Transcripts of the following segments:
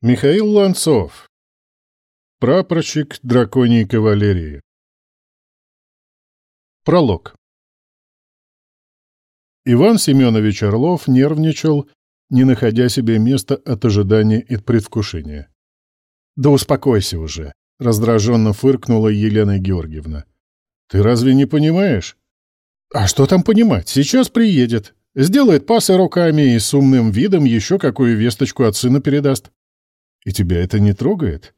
Михаил Ланцов. Прапорщик драконьей кавалерии. Пролог. Иван Семенович Орлов нервничал, не находя себе места от ожидания и предвкушения. «Да успокойся уже», — раздраженно фыркнула Елена Георгиевна. «Ты разве не понимаешь?» «А что там понимать? Сейчас приедет. Сделает пасы руками и с умным видом еще какую весточку от сына передаст. И тебя это не трогает?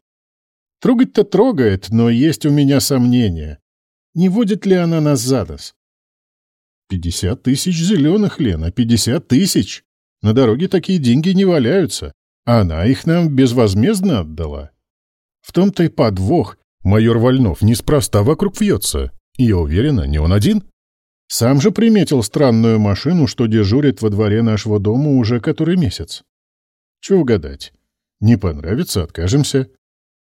Трогать-то трогает, но есть у меня сомнения. Не водит ли она нас за нос? Пятьдесят тысяч зеленых, Лена, пятьдесят тысяч! На дороге такие деньги не валяются, а она их нам безвозмездно отдала. В том-то и подвох. Майор Вольнов неспроста вокруг вьется. Я уверена, не он один. Сам же приметил странную машину, что дежурит во дворе нашего дома уже который месяц. Чего угадать? Не понравится — откажемся.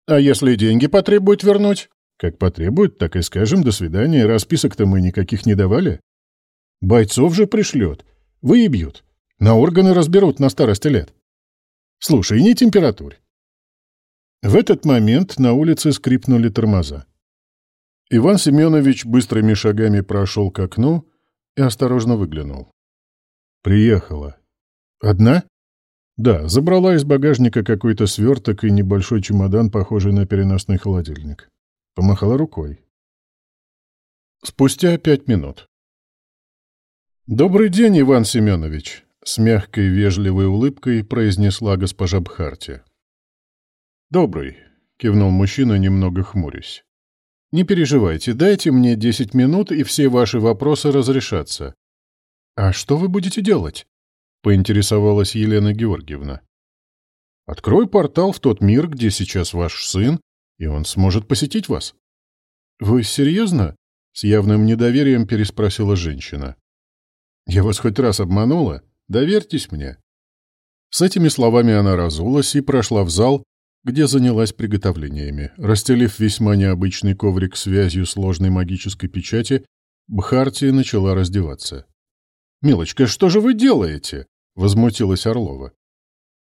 А если деньги потребует вернуть? Как потребует, так и скажем «до свидания», расписок-то мы никаких не давали. Бойцов же пришлет. Выебьют. На органы разберут на старости лет. Слушай, не температурь. В этот момент на улице скрипнули тормоза. Иван Семенович быстрыми шагами прошел к окну и осторожно выглянул. Приехала. Одна? Да, забрала из багажника какой-то сверток и небольшой чемодан, похожий на переносной холодильник. Помахала рукой. Спустя пять минут. «Добрый день, Иван Семенович!» — с мягкой вежливой улыбкой произнесла госпожа Бхарти. «Добрый», — кивнул мужчина, немного хмурясь. «Не переживайте, дайте мне десять минут, и все ваши вопросы разрешатся». «А что вы будете делать?» — поинтересовалась Елена Георгиевна. «Открой портал в тот мир, где сейчас ваш сын, и он сможет посетить вас». «Вы серьезно?» — с явным недоверием переспросила женщина. «Я вас хоть раз обманула? Доверьтесь мне». С этими словами она разулась и прошла в зал, где занялась приготовлениями. Расстелив весьма необычный коврик связью сложной магической печати, Бхарти начала раздеваться. «Милочка, что же вы делаете?» — возмутилась Орлова.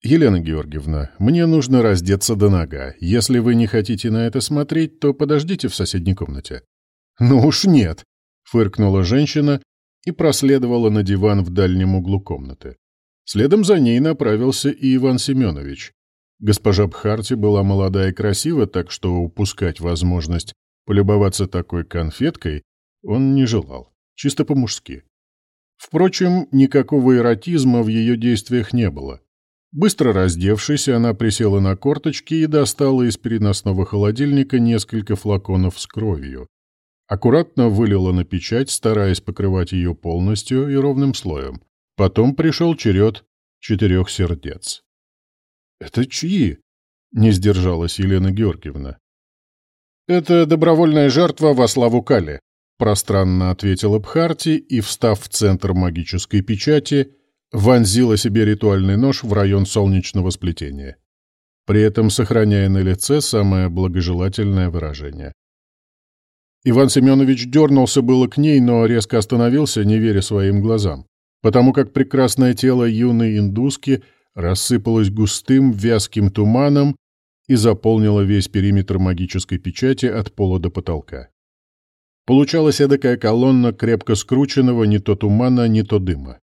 «Елена Георгиевна, мне нужно раздеться до нога. Если вы не хотите на это смотреть, то подождите в соседней комнате». «Ну уж нет!» — фыркнула женщина и проследовала на диван в дальнем углу комнаты. Следом за ней направился и Иван Семенович. Госпожа Бхарти была молода и красива, так что упускать возможность полюбоваться такой конфеткой он не желал, чисто по-мужски. Впрочем, никакого эротизма в ее действиях не было. Быстро раздевшись, она присела на корточки и достала из переносного холодильника несколько флаконов с кровью. Аккуратно вылила на печать, стараясь покрывать ее полностью и ровным слоем. Потом пришел черед четырех сердец. «Это чьи?» — не сдержалась Елена Георгиевна. «Это добровольная жертва во славу Кали», Пространно ответила Бхарти и, встав в центр магической печати, вонзила себе ритуальный нож в район солнечного сплетения, при этом сохраняя на лице самое благожелательное выражение. Иван Семенович дернулся было к ней, но резко остановился, не веря своим глазам, потому как прекрасное тело юной индуски рассыпалось густым вязким туманом и заполнило весь периметр магической печати от пола до потолка. Получалась эдакая колонна крепко скрученного не то тумана, не то дыма.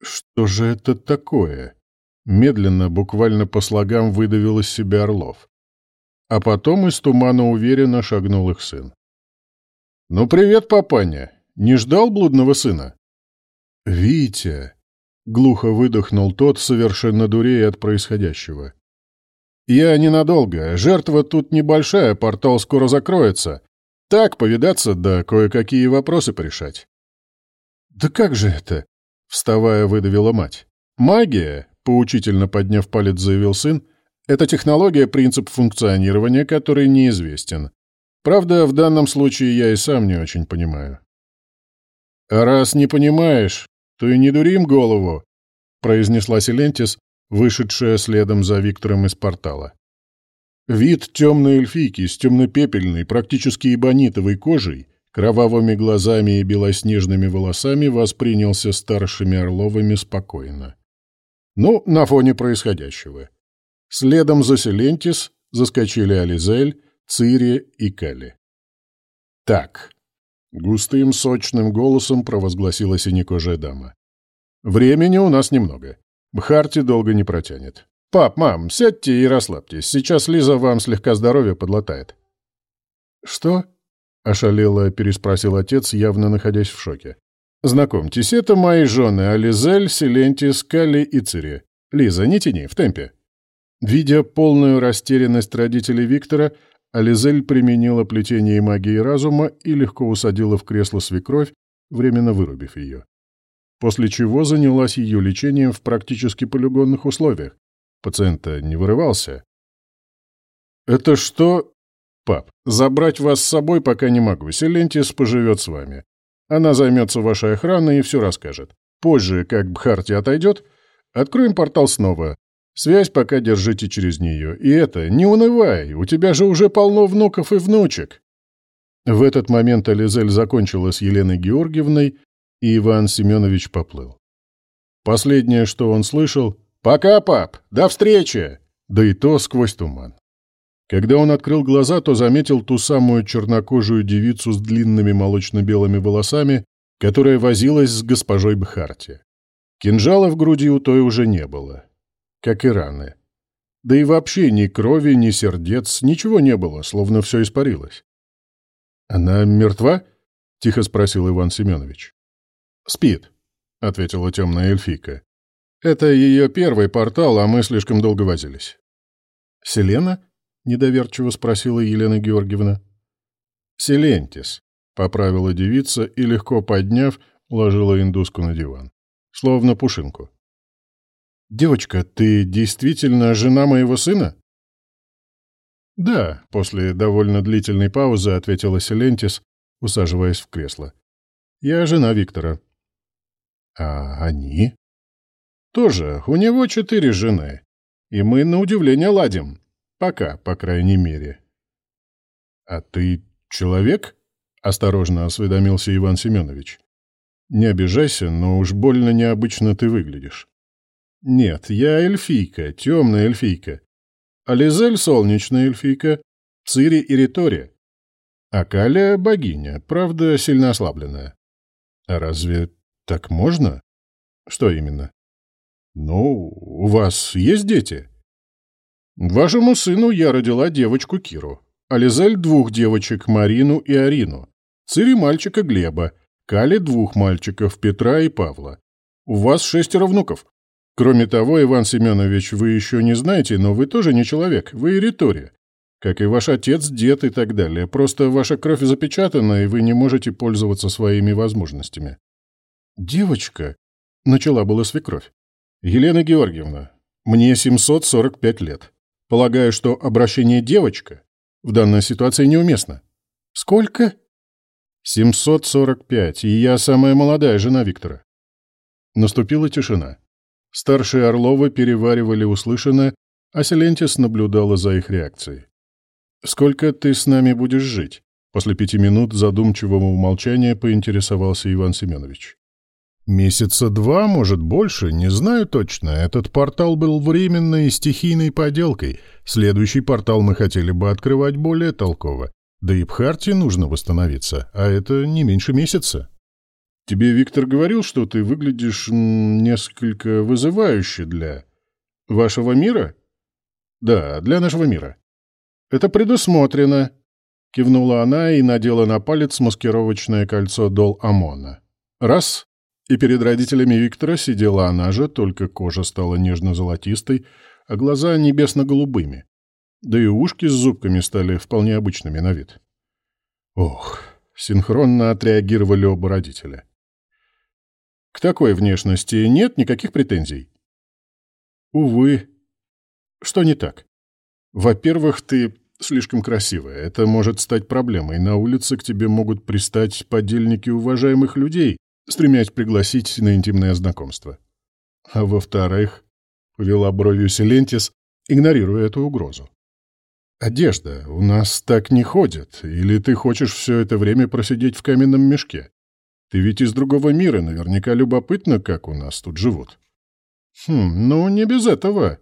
«Что же это такое?» Медленно, буквально по слогам выдавил из себя Орлов. А потом из тумана уверенно шагнул их сын. «Ну, привет, папаня! Не ждал блудного сына?» «Витя!» — глухо выдохнул тот, совершенно дурея от происходящего. «Я ненадолго. Жертва тут небольшая, портал скоро закроется. Так, повидаться, да кое-какие вопросы порешать. «Да как же это?» — вставая, выдавила мать. «Магия», — поучительно подняв палец, заявил сын, — «это технология, принцип функционирования, который неизвестен. Правда, в данном случае я и сам не очень понимаю». «А раз не понимаешь, то и не дурим голову», — произнесла Селентис, вышедшая следом за Виктором из портала. Вид темной эльфийки с темно-пепельной, практически эбонитовой кожей, кровавыми глазами и белоснежными волосами воспринялся старшими Орловыми спокойно. Ну, на фоне происходящего. Следом за Селентис заскочили Ализель, Цири и Кали. «Так», — густым сочным голосом провозгласила синекожая дама. «Времени у нас немного. Бхарти долго не протянет. Пап, мам, сядьте и расслабьтесь. Сейчас Лиза вам слегка здоровье подлатает». «Что?» — ошалело переспросил отец, явно находясь в шоке. «Знакомьтесь, это мои жены Ализель, Селентис, Калли и Цири. Лиза, не тяни, в темпе». Видя полную растерянность родителей Виктора, Ализель применила плетение магии разума и легко усадила в кресло свекровь, временно вырубив ее. После чего занялась ее лечением в практически полигонных условиях. Пациента не вырывался. «Это что...» «Пап, забрать вас с собой пока не могу. Селентис поживет с вами. Она займется вашей охраной и все расскажет. Позже, как Бхарти отойдет, откроем портал снова. Связь пока держите через нее. И это, не унывай, у тебя же уже полно внуков и внучек. В этот момент Ализель закончила с Еленой Георгиевной, и Иван Семенович поплыл. Последнее, что он слышал «Пока, пап! До встречи!» Да и то сквозь туман. Когда он открыл глаза, то заметил ту самую чернокожую девицу с длинными молочно-белыми волосами, которая возилась с госпожой Бхарти. Кинжала в груди у той уже не было как и раны. Да и вообще ни крови, ни сердец, ничего не было, словно все испарилось. «Она мертва?» — тихо спросил Иван Семенович. «Спит», — ответила темная эльфийка. «Это ее первый портал, а мы слишком долго возились». «Селена?» — недоверчиво спросила Елена Георгиевна. «Селентис», — поправила девица и, легко подняв, уложила индуску на диван. Словно пушинку. «Девочка, ты действительно жена моего сына?» «Да», — после довольно длительной паузы ответила Селентис, усаживаясь в кресло. «Я жена Виктора». «А они?» «Тоже. У него четыре жены. И мы, на удивление, ладим. Пока, по крайней мере». «А ты человек?» — осторожно осведомился Иван Семенович. «Не обижайся, но уж больно необычно ты выглядишь». Нет, я эльфийка, темная эльфийка. Ализель — солнечная эльфийка, Цири — Иритория. А Каля — богиня, правда, сильно ослабленная. А разве так можно? Что именно? Ну, у вас есть дети? Вашему сыну я родила девочку Киру. Ализель — двух девочек, Марину и Арину. Цири — мальчика Глеба. Кали — двух мальчиков, Петра и Павла. У вас шестеро внуков. Кроме того, Иван Семенович, вы еще не знаете, но вы тоже не человек, вы ритория. Как и ваш отец, дед и так далее. Просто ваша кровь запечатана, и вы не можете пользоваться своими возможностями. Девочка, начала была свекровь. Елена Георгиевна, мне 745 лет. Полагаю, что обращение «девочка» в данной ситуации неуместно. Сколько? 745, и я самая молодая жена Виктора. Наступила тишина. Старшие Орловы переваривали услышанное, а Селентис наблюдала за их реакцией. «Сколько ты с нами будешь жить?» После пяти минут задумчивого умолчания поинтересовался Иван Семенович. «Месяца два, может, больше, не знаю точно. Этот портал был временной и стихийной поделкой. Следующий портал мы хотели бы открывать более толково. Да и Бхарти нужно восстановиться, а это не меньше месяца». Тебе Виктор говорил, что ты выглядишь несколько вызывающе для вашего мира? Да, для нашего мира. Это предусмотрено, кивнула она и надела на палец маскировочное кольцо Дол Амона. Раз, и перед родителями Виктора сидела она же, только кожа стала нежно-золотистой, а глаза небесно-голубыми. Да и ушки с зубками стали вполне обычными на вид. Ох, синхронно отреагировали оба родителя. К такой внешности нет никаких претензий. Увы. Что не так? Во-первых, ты слишком красивая. Это может стать проблемой. На улице к тебе могут пристать подельники уважаемых людей, стремясь пригласить на интимное знакомство. А во-вторых, повела бровью Селентис, игнорируя эту угрозу. «Одежда. У нас так не ходят. Или ты хочешь все это время просидеть в каменном мешке? Ты ведь из другого мира, наверняка любопытно, как у нас тут живут. Хм, ну не без этого.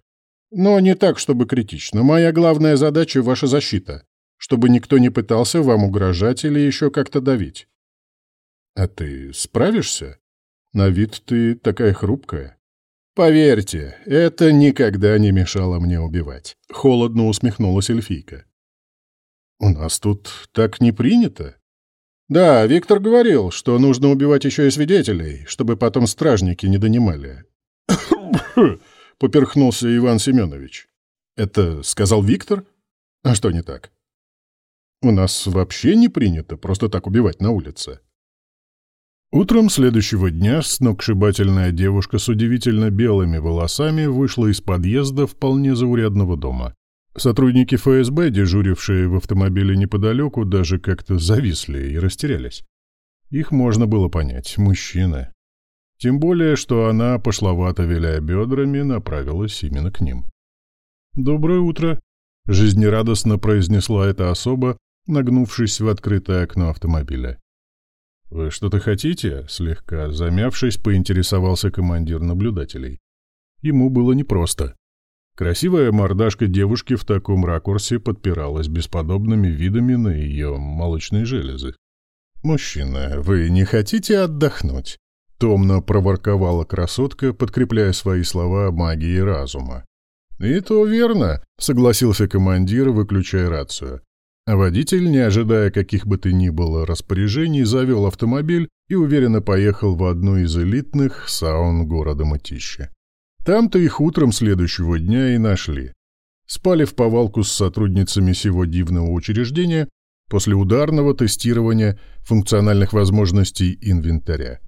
Но не так, чтобы критично. Моя главная задача — ваша защита, чтобы никто не пытался вам угрожать или еще как-то давить. А ты справишься? На вид ты такая хрупкая. Поверьте, это никогда не мешало мне убивать. Холодно усмехнулась эльфийка. У нас тут так не принято. Да, Виктор говорил, что нужно убивать еще и свидетелей, чтобы потом стражники не донимали. Поперхнулся Иван Семенович. Это сказал Виктор? А что не так? У нас вообще не принято просто так убивать на улице. Утром следующего дня сногсшибательная девушка с удивительно белыми волосами вышла из подъезда вполне заурядного дома. Сотрудники ФСБ, дежурившие в автомобиле неподалеку, даже как-то зависли и растерялись. Их можно было понять, мужчины. Тем более, что она, пошловато виляя бедрами, направилась именно к ним. «Доброе утро», — жизнерадостно произнесла эта особа, нагнувшись в открытое окно автомобиля. «Вы что-то хотите?» — слегка замявшись, поинтересовался командир наблюдателей. Ему было непросто. Красивая мордашка девушки в таком ракурсе подпиралась бесподобными видами на ее молочные железы. «Мужчина, вы не хотите отдохнуть?» — томно проворковала красотка, подкрепляя свои слова магией разума. «И то верно», — согласился командир, выключая рацию. Водитель, не ожидая каких бы то ни было распоряжений, завел автомобиль и уверенно поехал в одну из элитных саун города Мытища. Там-то их утром следующего дня и нашли. Спали в повалку с сотрудницами сего дивного учреждения после ударного тестирования функциональных возможностей инвентаря.